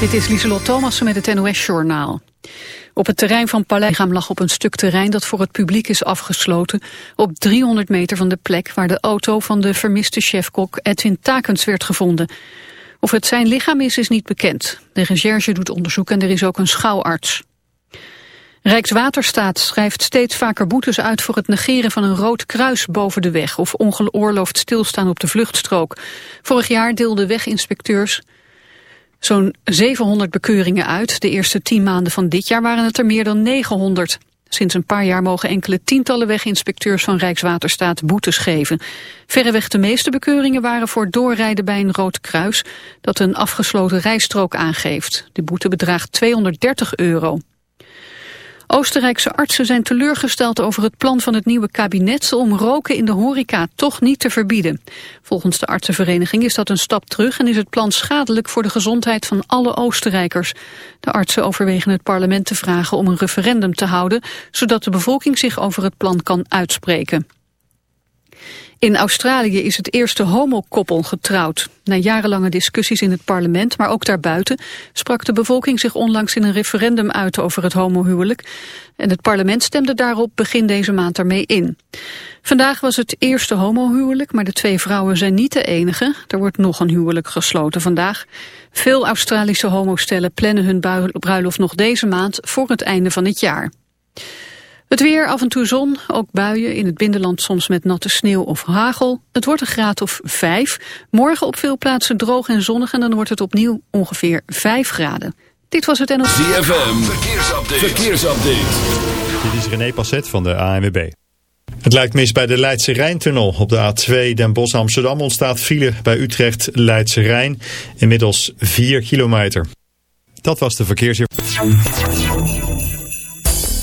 Dit is Lieselot Thomassen met het NOS-journaal. Op het terrein van Paleisgaam lag op een stuk terrein dat voor het publiek is afgesloten... op 300 meter van de plek waar de auto van de vermiste chefkok Edwin Takens werd gevonden. Of het zijn lichaam is, is niet bekend. De recherche doet onderzoek en er is ook een schouwarts. Rijkswaterstaat schrijft steeds vaker boetes uit voor het negeren van een rood kruis boven de weg of ongeoorloofd stilstaan op de vluchtstrook. Vorig jaar deelden weginspecteurs zo'n 700 bekeuringen uit. De eerste 10 maanden van dit jaar waren het er meer dan 900. Sinds een paar jaar mogen enkele tientallen weginspecteurs van Rijkswaterstaat boetes geven. Verreweg de meeste bekeuringen waren voor doorrijden bij een rood kruis dat een afgesloten rijstrook aangeeft. De boete bedraagt 230 euro. Oostenrijkse artsen zijn teleurgesteld over het plan van het nieuwe kabinet om roken in de horeca toch niet te verbieden. Volgens de artsenvereniging is dat een stap terug en is het plan schadelijk voor de gezondheid van alle Oostenrijkers. De artsen overwegen het parlement te vragen om een referendum te houden, zodat de bevolking zich over het plan kan uitspreken. In Australië is het eerste homokoppel getrouwd. Na jarenlange discussies in het parlement, maar ook daarbuiten... sprak de bevolking zich onlangs in een referendum uit over het homohuwelijk. En het parlement stemde daarop begin deze maand ermee in. Vandaag was het eerste homohuwelijk, maar de twee vrouwen zijn niet de enige. Er wordt nog een huwelijk gesloten vandaag. Veel Australische homostellen plannen hun bruiloft nog deze maand voor het einde van het jaar. Het weer, af en toe zon, ook buien, in het binnenland soms met natte sneeuw of hagel. Het wordt een graad of 5. Morgen op veel plaatsen droog en zonnig en dan wordt het opnieuw ongeveer 5 graden. Dit was het NOS. ZFM, verkeersupdate. verkeersupdate. Dit is René Passet van de ANWB. Het lijkt mis bij de Leidse Rijntunnel. Op de A2 Den Bosch Amsterdam ontstaat file bij Utrecht Leidse Rijn. Inmiddels 4 kilometer. Dat was de verkeersinformatie.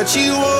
that you want.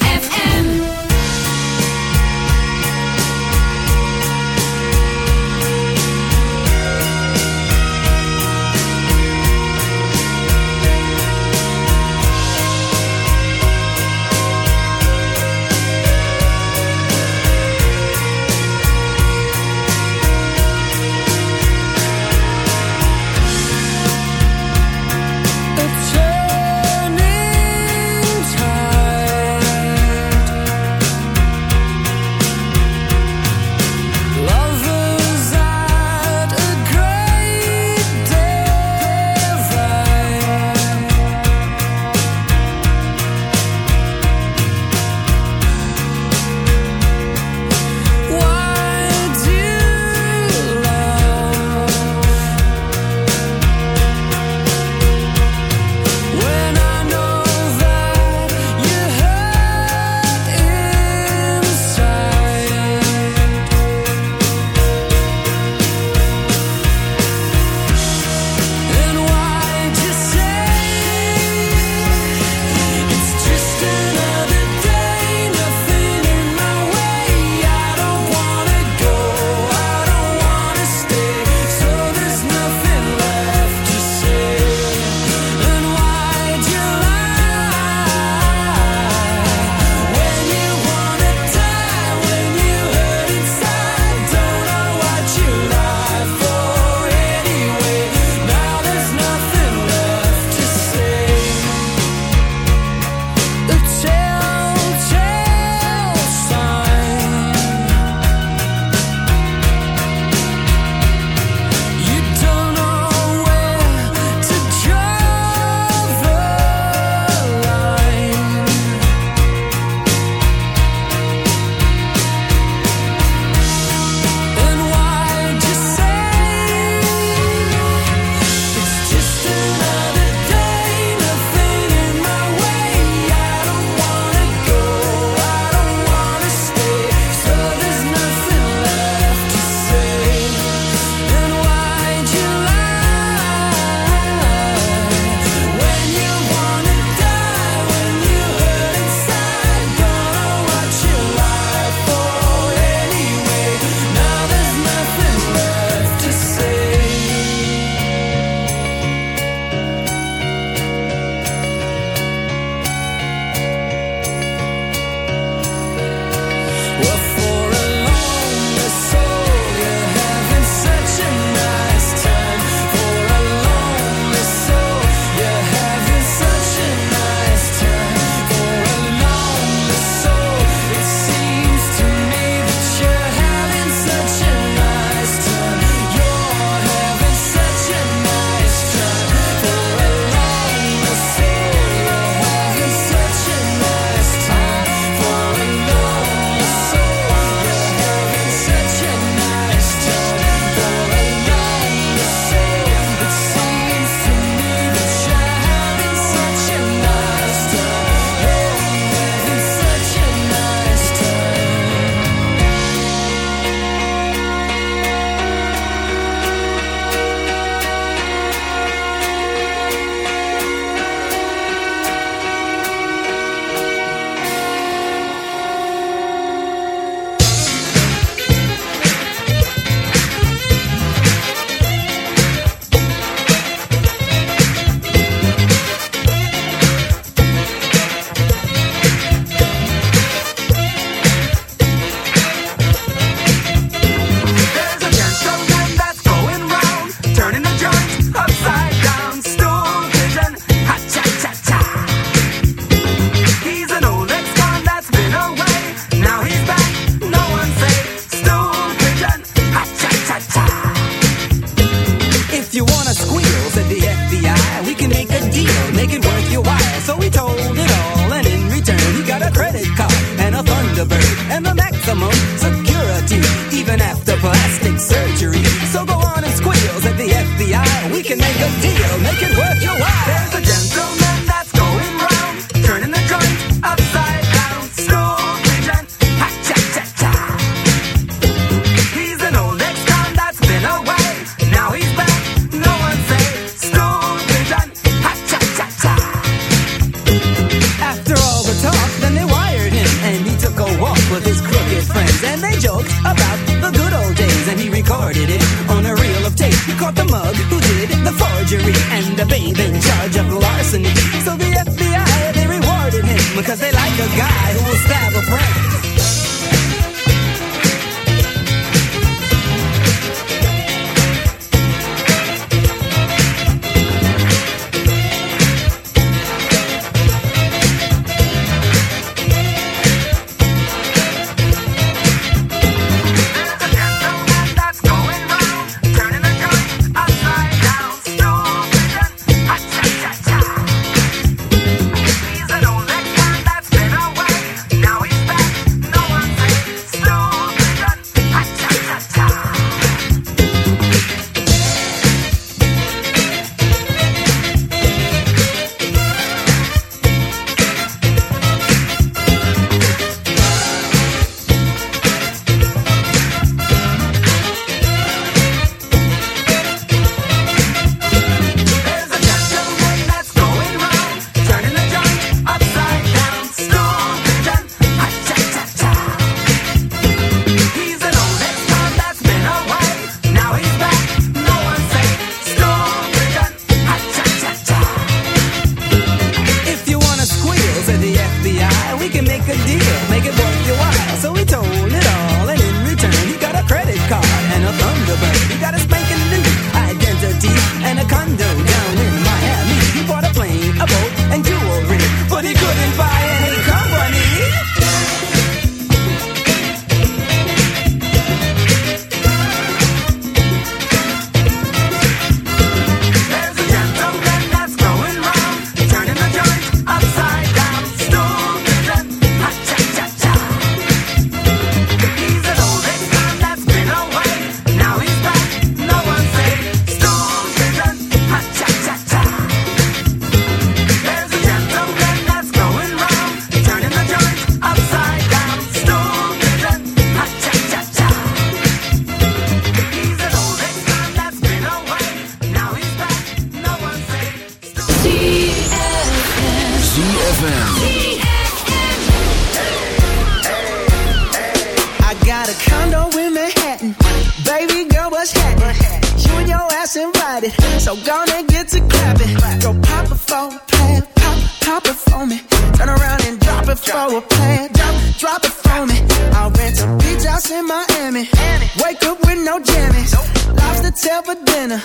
tell for dinner.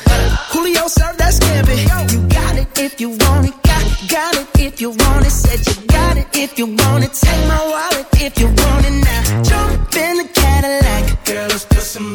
Julio served that scampi. You got it if you want it. Got, got it if you want it. Said you got it if you want it. Take my wallet if you want it now. Jump in the Cadillac. Girl, let's put some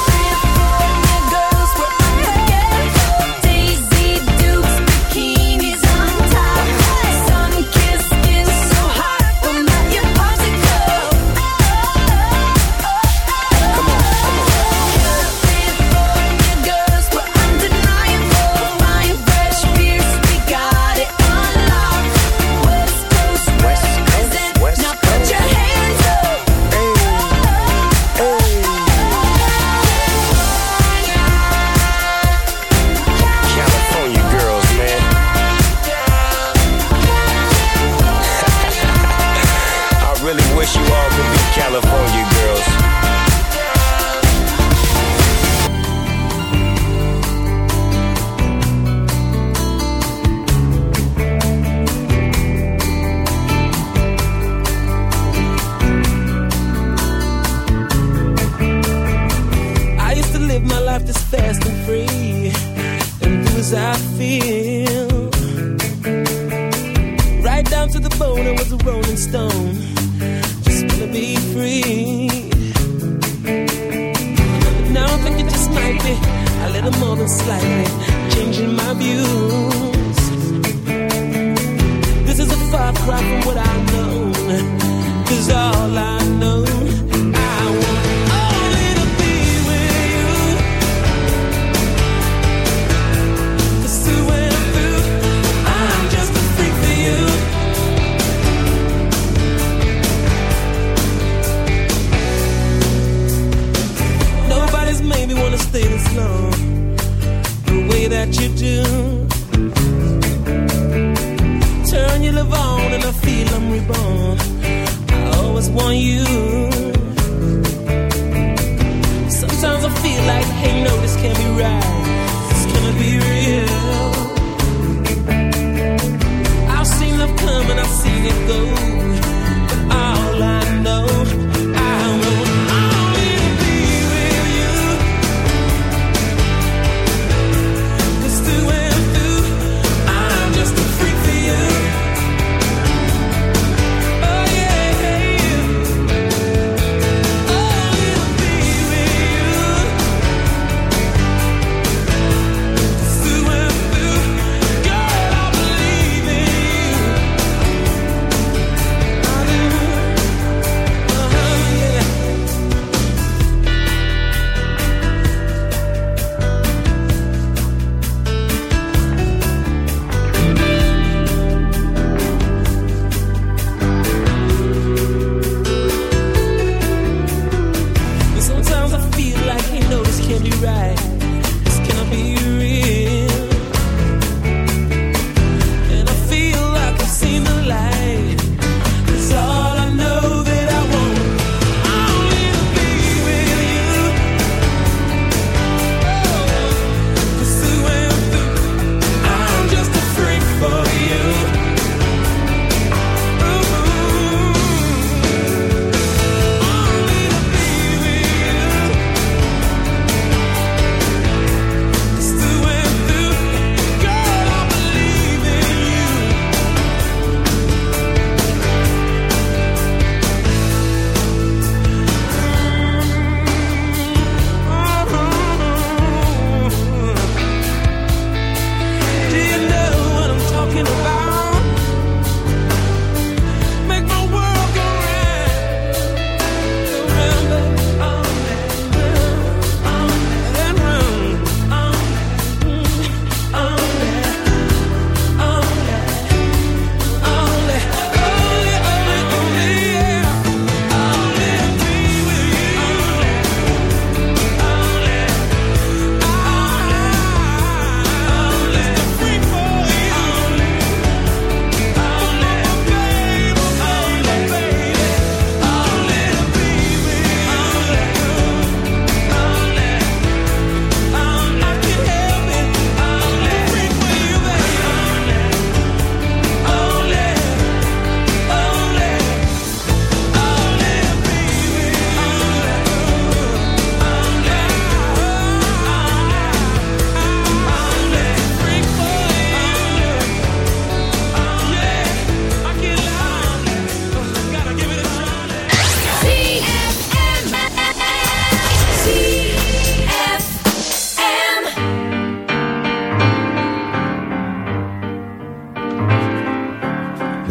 right from what I know. Cause all I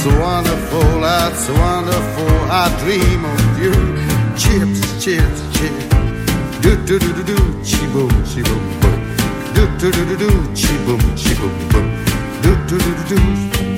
It's wonderful, that's wonderful. I dream of you. Chips, chips, chips. Do do do do do, chi boom, chi boom boom. Do do do do do, chi boom, chi boom boom. Do do do do do.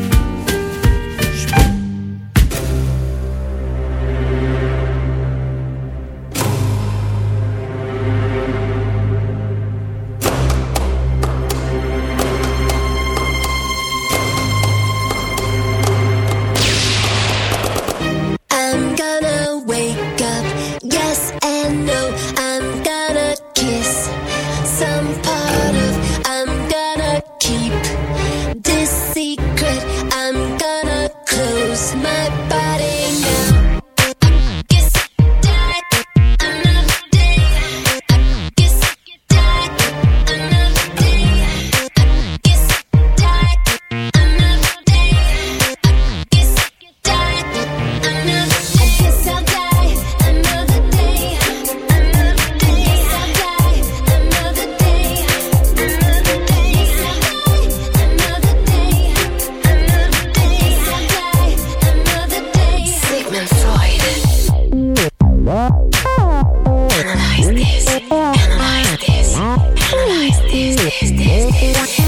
Stay, stay, stay, stay.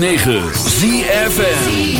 106.9 ZFN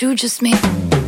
you just made.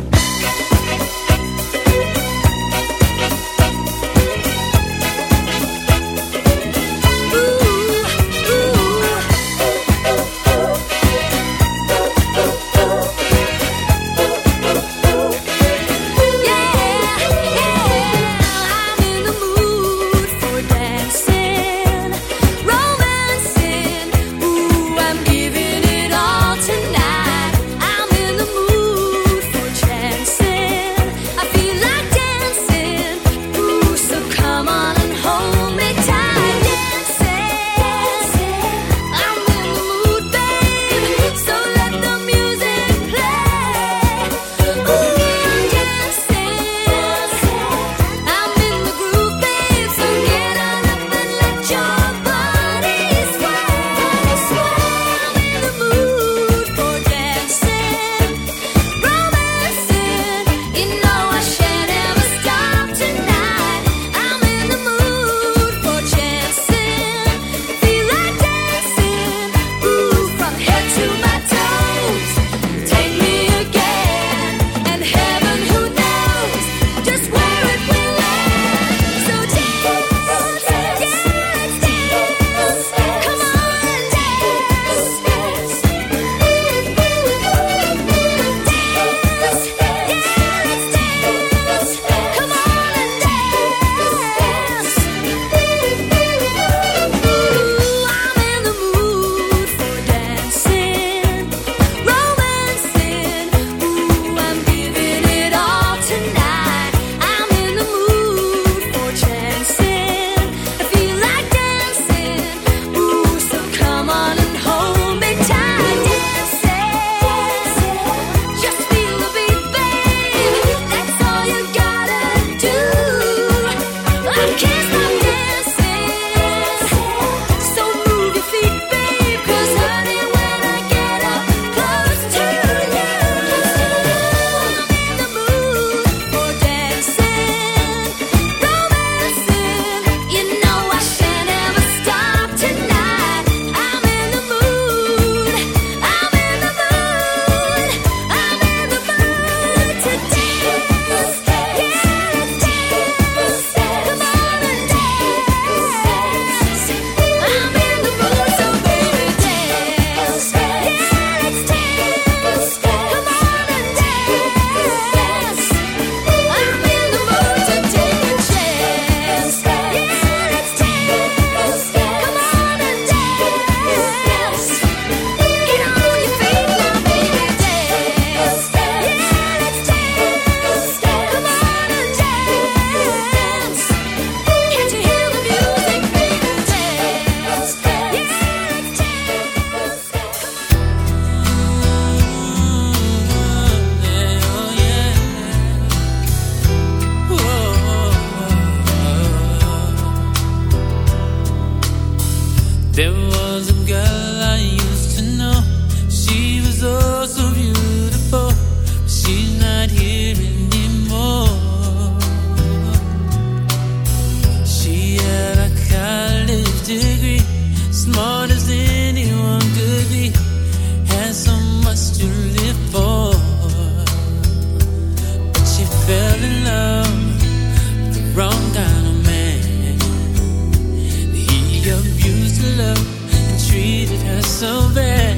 something.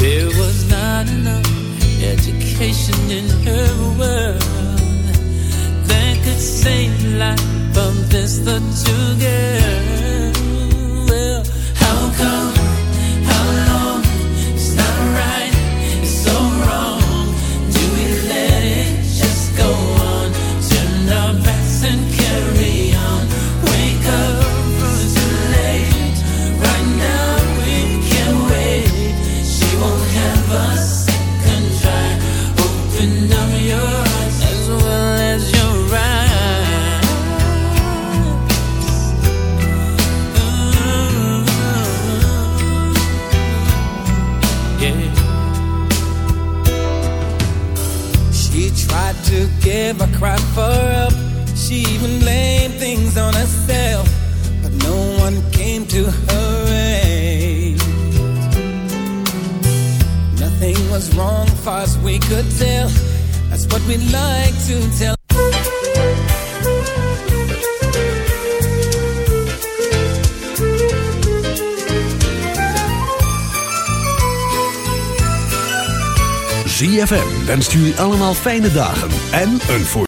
There was not enough education in her world that could save life from this two girls. could tell. That's what we like to tell. ZFM wenst jullie allemaal fijne dagen en een voor